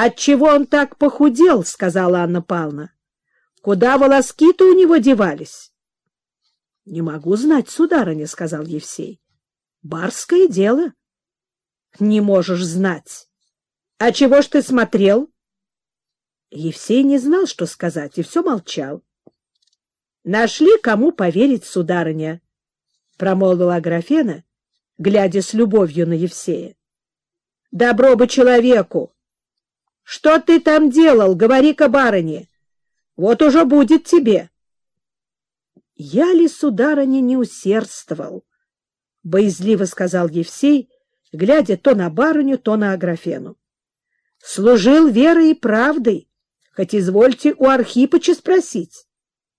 Отчего он так похудел, — сказала Анна Павловна. — Куда волоски-то у него девались? — Не могу знать, сударыня, — сказал Евсей. — Барское дело. — Не можешь знать. А чего ж ты смотрел? Евсей не знал, что сказать, и все молчал. — Нашли, кому поверить, сударыня, — промолвила Аграфена, глядя с любовью на Евсея. — Добро бы человеку! Что ты там делал? Говори-ка, барыне. Вот уже будет тебе. Я ли, сударыня, не усердствовал? — боязливо сказал Евсей, глядя то на барыню, то на Аграфену. — Служил верой и правдой, хоть извольте у Архипыча спросить.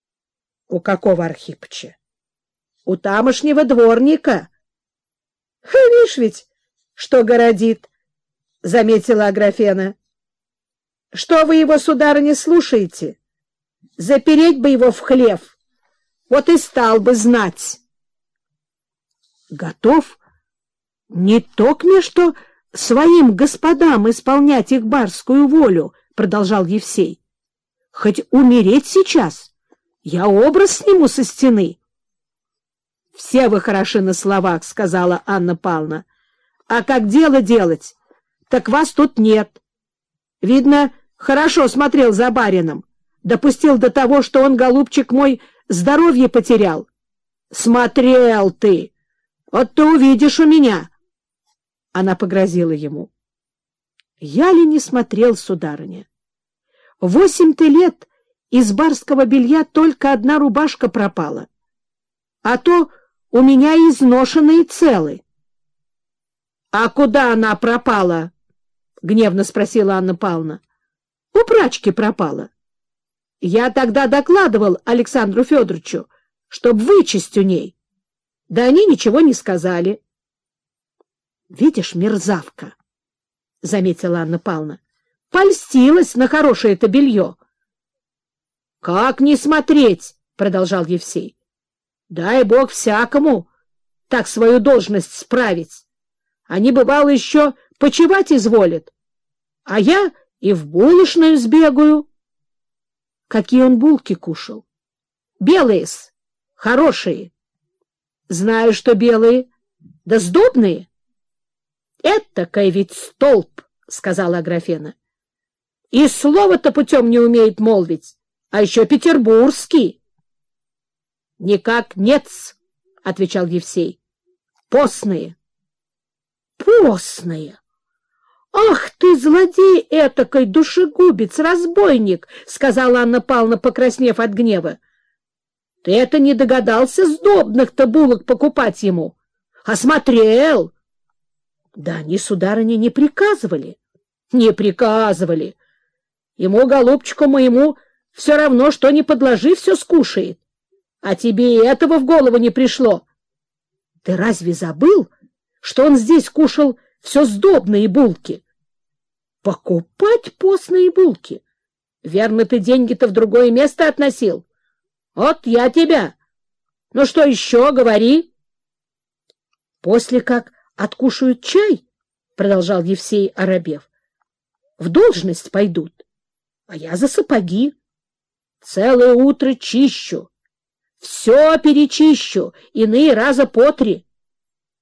— У какого Архипыча? — У тамошнего дворника. — Видишь ведь, что городит, — заметила Аграфена. Что вы его, сударыня, слушаете? Запереть бы его в хлев. Вот и стал бы знать. Готов не только мне, что своим господам исполнять их барскую волю, продолжал Евсей. Хоть умереть сейчас, я образ сниму со стены. Все вы хороши на словах, сказала Анна Павловна. А как дело делать? Так вас тут нет. Видно, хорошо смотрел за барином, допустил до того, что он, голубчик мой, здоровье потерял. Смотрел ты! Вот ты увидишь у меня! Она погрозила ему. Я ли не смотрел, сударыня? Восемь ты лет из барского белья только одна рубашка пропала, а то у меня изношенные целы. — А куда она пропала? — гневно спросила Анна Павловна. — У прачки пропала. Я тогда докладывал Александру Федоровичу, чтоб вычесть у ней. Да они ничего не сказали. — Видишь, мерзавка, — заметила Анна Павловна, — польстилась на хорошее это белье. — Как не смотреть, — продолжал Евсей. — Дай бог всякому так свою должность справить. Они, бывало, еще почевать изволят, а я и в булочную сбегаю. Какие он булки кушал? Белые-с, хорошие. Знаю, что белые, да сдобные. Это-кай ведь столб, — сказала Аграфена. И слово-то путем не умеет молвить, а еще петербургский. — Никак нет отвечал Евсей. — Постные. — Постные! «Ах ты, злодей этакой, душегубец, разбойник!» — сказала Анна Павловна, покраснев от гнева. «Ты это не догадался сдобных-то булок покупать ему? Осмотрел!» «Да они, сударыня, не приказывали». «Не приказывали. Ему, голубчику моему, все равно, что не подложи, все скушает. А тебе и этого в голову не пришло. Ты разве забыл, что он здесь кушал все сдобные булки. Покупать постные булки? Верно, ты деньги-то в другое место относил? Вот я тебя. Ну что еще, говори. После как откушают чай, продолжал Евсей Арабев, в должность пойдут, а я за сапоги. Целое утро чищу, все перечищу, иные раза по три.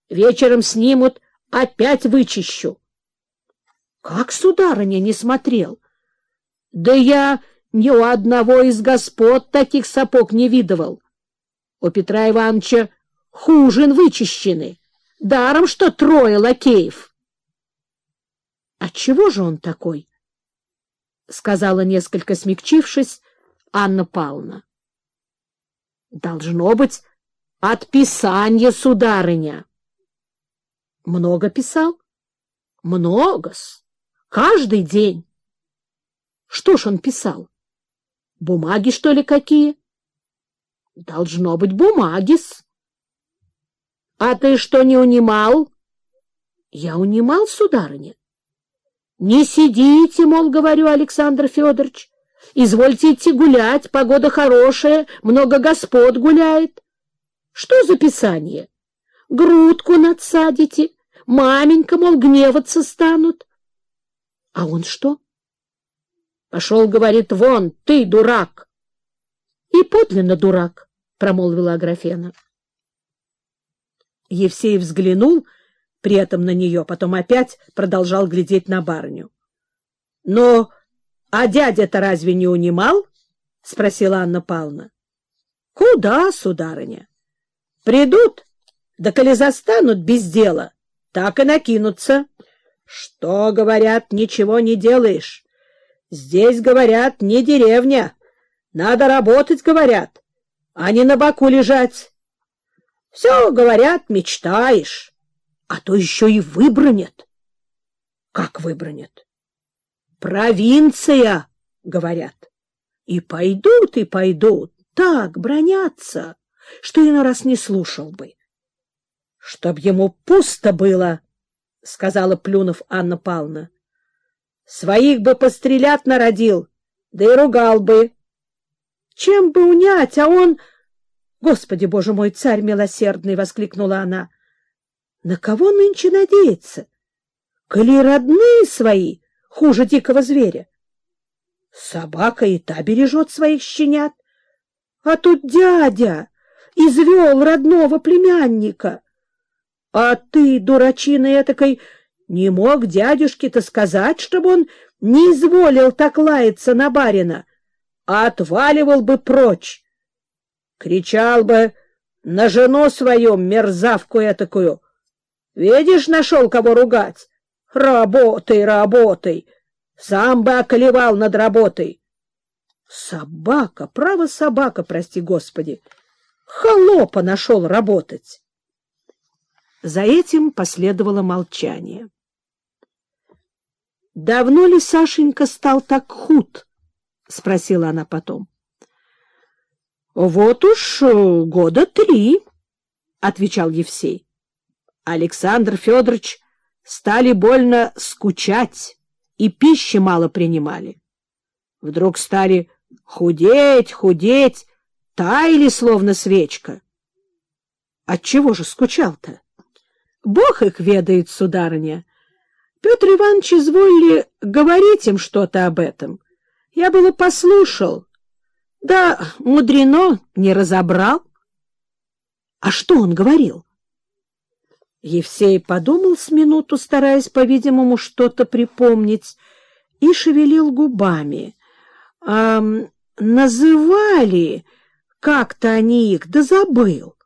Вечером снимут опять вычищу. — Как, сударыня, не смотрел? — Да я ни у одного из господ таких сапог не видывал. У Петра Ивановича хужин вычищены, даром что трое лакеев. — Отчего же он такой? — сказала, несколько смягчившись, Анна Павловна. — Должно быть от писания, сударыня. Много писал? Много-с. Каждый день. Что ж он писал? Бумаги, что ли, какие? Должно быть, бумаги-с. А ты что, не унимал? Я унимал, сударыня. Не сидите, мол, говорю, Александр Федорович. Извольте идти гулять, погода хорошая, много господ гуляет. Что за писание? Грудку надсадите, Маменька, мол, гневаться станут. А он что? Пошел, говорит, вон, ты дурак. — И подлинно дурак, — промолвила Аграфена. Евсей взглянул при этом на нее, потом опять продолжал глядеть на барню. — Но а дядя-то разве не унимал? — спросила Анна Павловна. — Куда, сударыня? Придут, да коли застанут без дела, так и накинутся. Что, говорят, ничего не делаешь. Здесь, говорят, не деревня. Надо работать, говорят, а не на боку лежать. Все, говорят, мечтаешь, а то еще и выбронят. Как выбронят? Провинция, говорят. И пойдут, и пойдут, так бронятся, что иной раз не слушал бы. Чтоб ему пусто было, — сказала, плюнув Анна Павловна. Своих бы пострелять народил, да и ругал бы. Чем бы унять, а он... Господи, боже мой, царь милосердный! — воскликнула она. На кого нынче надеяться? Коли родные свои хуже дикого зверя. Собака и та бережет своих щенят. А тут дядя извел родного племянника. А ты, дурачина этакой, не мог дядюшке-то сказать, чтобы он не изволил так лаяться на барина, а отваливал бы прочь. Кричал бы на жену свою, мерзавку этакую. Видишь, нашел кого ругать. Работай, работай. Сам бы околевал над работой. Собака, право собака, прости господи. Холопа нашел работать. За этим последовало молчание. «Давно ли Сашенька стал так худ?» — спросила она потом. «Вот уж э, года три», — отвечал Евсей. Александр Федорович стали больно скучать и пищи мало принимали. Вдруг стали худеть, худеть, таяли, словно свечка. Отчего же скучал-то? Бог их ведает, сударыня. Петр Иванович изволили говорить им что-то об этом. Я было послушал. Да, мудрено, не разобрал. А что он говорил? Евсей подумал с минуту, стараясь, по-видимому, что-то припомнить, и шевелил губами. А, называли как-то они их, да забыл.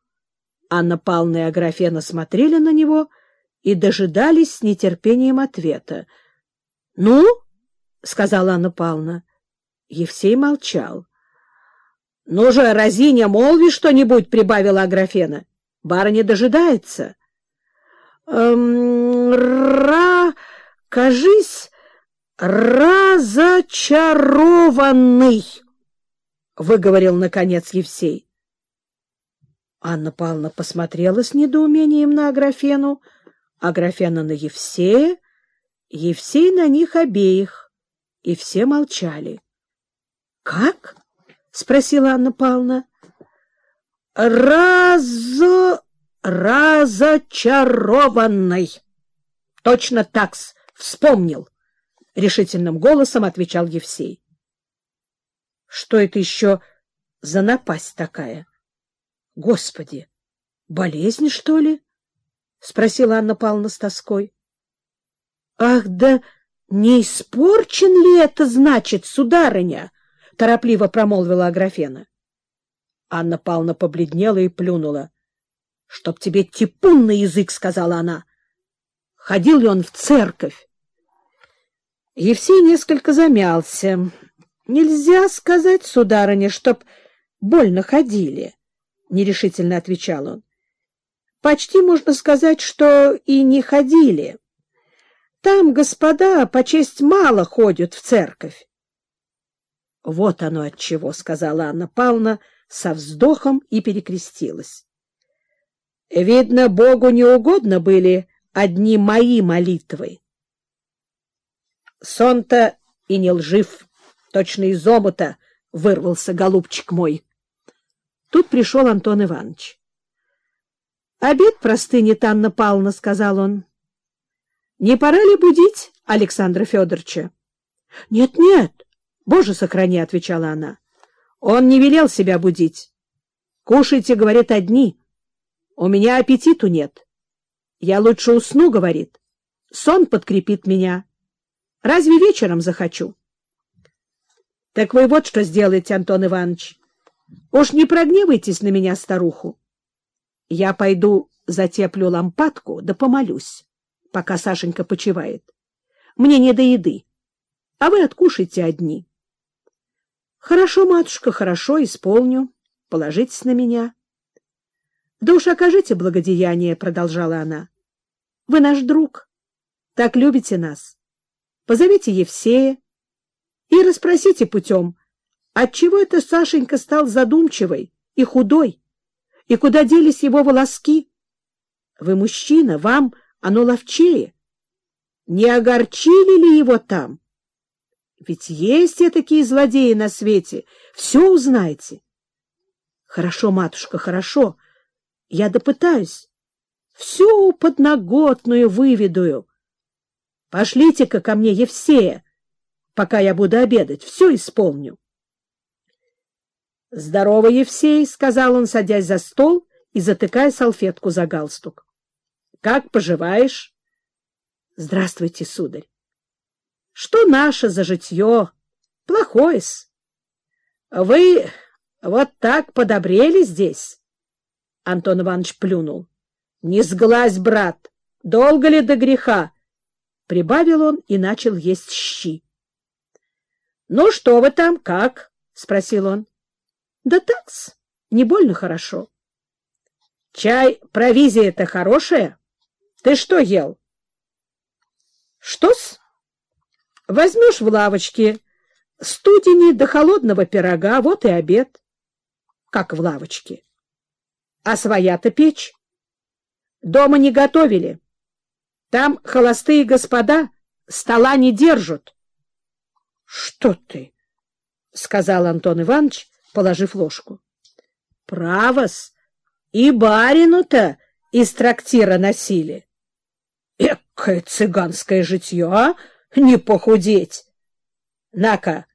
Анна Павловна и Аграфена смотрели на него — и дожидались с нетерпением ответа. — Ну? — сказала Анна Павловна. Евсей молчал. — Ну же, Розиня, молви что-нибудь, — прибавила Аграфена. — Барыня дожидается. «Эм, — Ра... кажись, разочарованный, — выговорил, наконец, Евсей. Анна Павловна посмотрела с недоумением на Аграфену, Аграфена на Евсея, Евсей на них обеих, и все молчали. — Как? — спросила Анна Павловна. — Разо... разочарованной. — Точно такс, вспомнил, — решительным голосом отвечал Евсей. — Что это еще за напасть такая? Господи, болезнь, что ли? —— спросила Анна Павловна с тоской. — Ах, да не испорчен ли это, значит, сударыня? — торопливо промолвила Аграфена. Анна Павловна побледнела и плюнула. — Чтоб тебе типун на язык, — сказала она. — Ходил ли он в церковь? Евсей несколько замялся. — Нельзя сказать, сударыня, чтоб больно ходили, — нерешительно отвечал он. Почти можно сказать, что и не ходили. Там господа по честь мало ходят в церковь. — Вот оно от чего, — сказала Анна Павловна со вздохом и перекрестилась. — Видно, Богу не угодно были одни мои молитвы. Сон-то и не лжив, точно из омута вырвался голубчик мой. Тут пришел Антон Иванович. Обед простынет, Анна Павловна, — сказал он. — Не пора ли будить Александра Федоровича? Нет, — Нет-нет, — Боже, сохрани, — отвечала она. — Он не велел себя будить. Кушайте, — говорит, — одни. У меня аппетиту нет. Я лучше усну, — говорит. Сон подкрепит меня. Разве вечером захочу? — Так вы вот что сделаете, Антон Иванович. Уж не прогневайтесь на меня, старуху. Я пойду затеплю лампадку да помолюсь, пока Сашенька почивает. Мне не до еды, а вы откушайте одни. — Хорошо, матушка, хорошо, исполню. Положитесь на меня. — Да уж окажите благодеяние, — продолжала она. — Вы наш друг, так любите нас. Позовите Евсея и расспросите путем, отчего это Сашенька стал задумчивой и худой, и куда делись его волоски. Вы мужчина, вам оно ловчее. Не огорчили ли его там? Ведь есть такие злодеи на свете, все узнаете. Хорошо, матушка, хорошо. Я допытаюсь. Всю подноготную выведаю. Пошлите-ка ко мне Евсея, пока я буду обедать. Все исполню. — Здорово, Евсей, — сказал он, садясь за стол и затыкая салфетку за галстук. — Как поживаешь? — Здравствуйте, сударь. — Что наше за житье? Плохое-с. Вы вот так подобрели здесь? Антон Иванович плюнул. — Не сглазь, брат! Долго ли до греха? Прибавил он и начал есть щи. — Ну, что вы там, как? — спросил он. — Да такс, не больно хорошо. — Чай, провизия-то хорошая? Ты что ел? — Что-с? Возьмешь в лавочке студени до холодного пирога, вот и обед как в лавочке. А своя-то печь? Дома не готовили. Там холостые господа стола не держат. — Что ты? — сказал Антон Иванович, положив ложку. — Правос, и барину-то из трактира носили. Экое цыганское житье, а? Не похудеть! На-ка,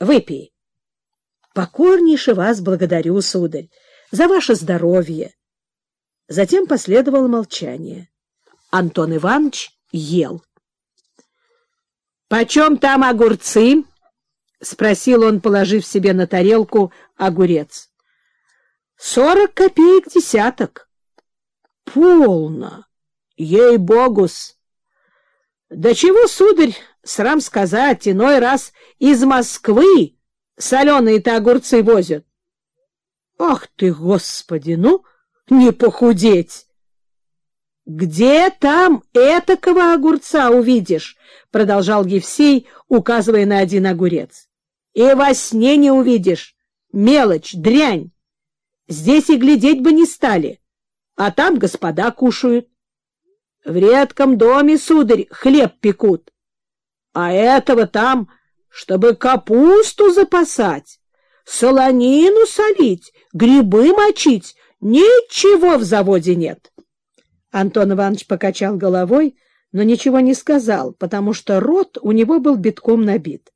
выпей. — Покорнейше вас благодарю, сударь, за ваше здоровье. Затем последовало молчание. Антон Иванович ел. — Почем там огурцы? — спросил он, положив себе на тарелку огурец. — Сорок копеек десяток. — Полно! Ей-богус! Да чего, сударь, срам сказать, иной раз из Москвы соленые-то огурцы возят. Ах ты, Господи, ну, не похудеть! Где там этакого огурца увидишь? Продолжал Евсей, указывая на один огурец. И во сне не увидишь. Мелочь, дрянь. Здесь и глядеть бы не стали, а там господа кушают. В редком доме, сударь, хлеб пекут, а этого там чтобы капусту запасать, солонину солить, грибы мочить. Ничего в заводе нет. Антон Иванович покачал головой, но ничего не сказал, потому что рот у него был битком набит.